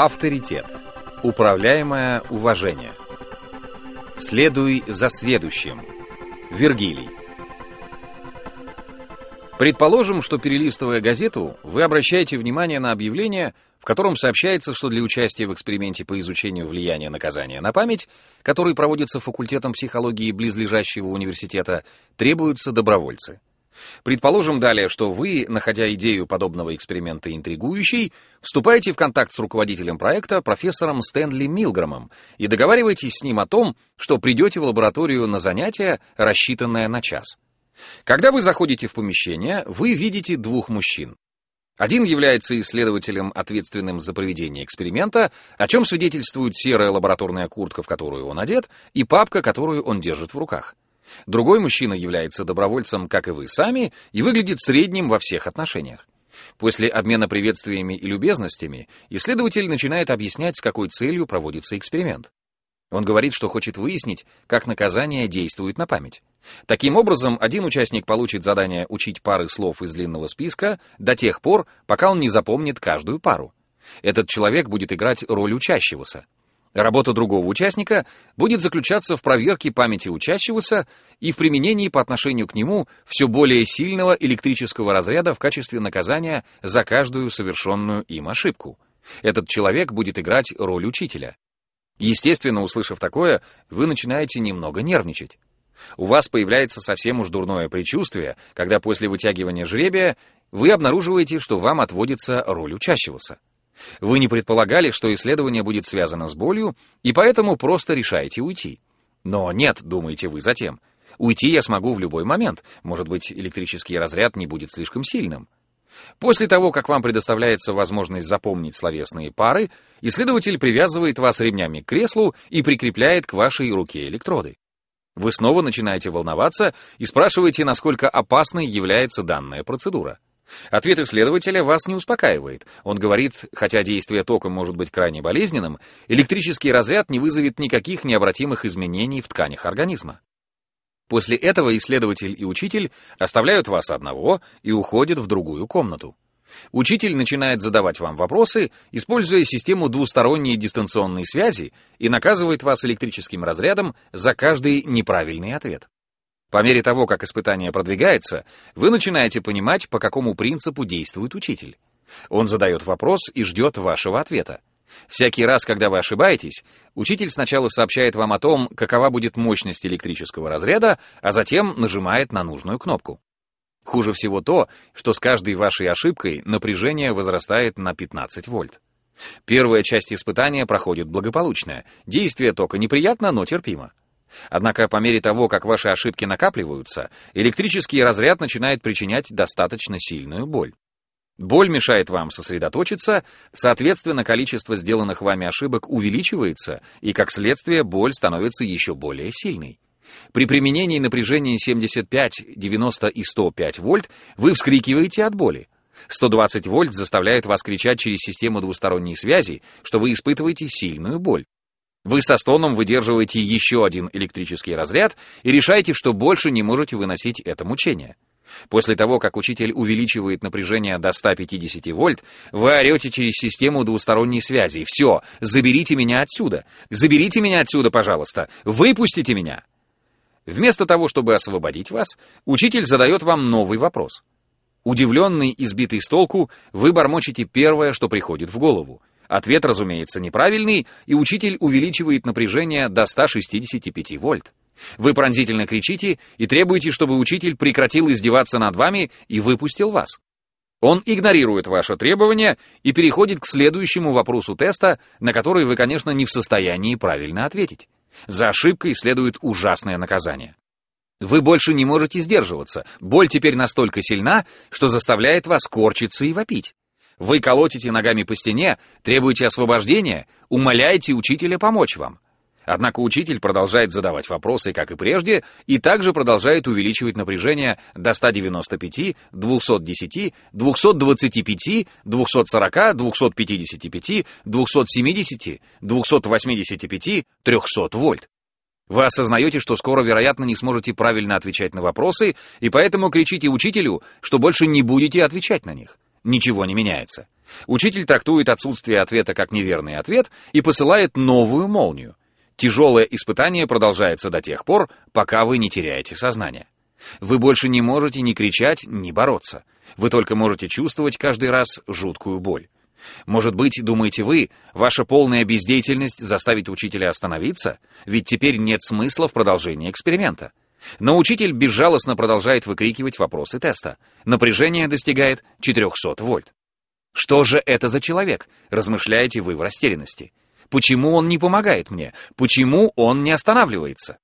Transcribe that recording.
Авторитет. Управляемое уважение. Следуй за следующим. Вергилий. Предположим, что перелистывая газету, вы обращаете внимание на объявление, в котором сообщается, что для участия в эксперименте по изучению влияния наказания на память, который проводится факультетом психологии близлежащего университета, требуются добровольцы. Предположим далее, что вы, находя идею подобного эксперимента интригующей, вступаете в контакт с руководителем проекта, профессором Стэнли Милгромом, и договариваетесь с ним о том, что придете в лабораторию на занятие, рассчитанное на час. Когда вы заходите в помещение, вы видите двух мужчин. Один является исследователем, ответственным за проведение эксперимента, о чем свидетельствует серая лабораторная куртка, в которую он одет, и папка, которую он держит в руках. Другой мужчина является добровольцем, как и вы сами, и выглядит средним во всех отношениях. После обмена приветствиями и любезностями исследователь начинает объяснять, с какой целью проводится эксперимент. Он говорит, что хочет выяснить, как наказание действует на память. Таким образом, один участник получит задание учить пары слов из длинного списка до тех пор, пока он не запомнит каждую пару. Этот человек будет играть роль учащегося. Работа другого участника будет заключаться в проверке памяти учащегося и в применении по отношению к нему все более сильного электрического разряда в качестве наказания за каждую совершенную им ошибку. Этот человек будет играть роль учителя. Естественно, услышав такое, вы начинаете немного нервничать. У вас появляется совсем уж дурное предчувствие, когда после вытягивания жребия вы обнаруживаете, что вам отводится роль учащегося. Вы не предполагали, что исследование будет связано с болью, и поэтому просто решаете уйти. Но нет, думаете вы затем. Уйти я смогу в любой момент. Может быть, электрический разряд не будет слишком сильным. После того, как вам предоставляется возможность запомнить словесные пары, исследователь привязывает вас ремнями к креслу и прикрепляет к вашей руке электроды. Вы снова начинаете волноваться и спрашиваете, насколько опасной является данная процедура. Ответ исследователя вас не успокаивает. Он говорит, хотя действие тока может быть крайне болезненным, электрический разряд не вызовет никаких необратимых изменений в тканях организма. После этого исследователь и учитель оставляют вас одного и уходят в другую комнату. Учитель начинает задавать вам вопросы, используя систему двусторонней дистанционной связи и наказывает вас электрическим разрядом за каждый неправильный ответ. По мере того, как испытание продвигается, вы начинаете понимать, по какому принципу действует учитель. Он задает вопрос и ждет вашего ответа. Всякий раз, когда вы ошибаетесь, учитель сначала сообщает вам о том, какова будет мощность электрического разряда, а затем нажимает на нужную кнопку. Хуже всего то, что с каждой вашей ошибкой напряжение возрастает на 15 вольт. Первая часть испытания проходит благополучно. Действие тока неприятно, но терпимо. Однако по мере того, как ваши ошибки накапливаются, электрический разряд начинает причинять достаточно сильную боль. Боль мешает вам сосредоточиться, соответственно, количество сделанных вами ошибок увеличивается, и, как следствие, боль становится еще более сильной. При применении напряжения 75, 90 и 105 вольт вы вскрикиваете от боли. 120 вольт заставляет вас кричать через систему двусторонней связи, что вы испытываете сильную боль. Вы со стоном выдерживаете еще один электрический разряд и решаете, что больше не можете выносить это мучение. После того, как учитель увеличивает напряжение до 150 вольт, вы орете через систему двусторонней связи. «Все, заберите меня отсюда! Заберите меня отсюда, пожалуйста! Выпустите меня!» Вместо того, чтобы освободить вас, учитель задает вам новый вопрос. Удивленный и сбитый с толку, вы бормочете первое, что приходит в голову. Ответ, разумеется, неправильный, и учитель увеличивает напряжение до 165 вольт. Вы пронзительно кричите и требуете, чтобы учитель прекратил издеваться над вами и выпустил вас. Он игнорирует ваше требование и переходит к следующему вопросу теста, на который вы, конечно, не в состоянии правильно ответить. За ошибкой следует ужасное наказание. Вы больше не можете сдерживаться. Боль теперь настолько сильна, что заставляет вас корчиться и вопить. Вы колотите ногами по стене, требуете освобождения, умоляете учителя помочь вам. Однако учитель продолжает задавать вопросы, как и прежде, и также продолжает увеличивать напряжение до 195, 210, 225, 240, 255, 270, 285, 300 вольт. Вы осознаете, что скоро, вероятно, не сможете правильно отвечать на вопросы, и поэтому кричите учителю, что больше не будете отвечать на них. Ничего не меняется. Учитель трактует отсутствие ответа как неверный ответ и посылает новую молнию. Тяжелое испытание продолжается до тех пор, пока вы не теряете сознание. Вы больше не можете ни кричать, ни бороться. Вы только можете чувствовать каждый раз жуткую боль. Может быть, думаете вы, ваша полная бездеятельность заставит учителя остановиться? Ведь теперь нет смысла в продолжении эксперимента. Но учитель безжалостно продолжает выкрикивать вопросы теста. Напряжение достигает 400 вольт. Что же это за человек? Размышляете вы в растерянности. Почему он не помогает мне? Почему он не останавливается?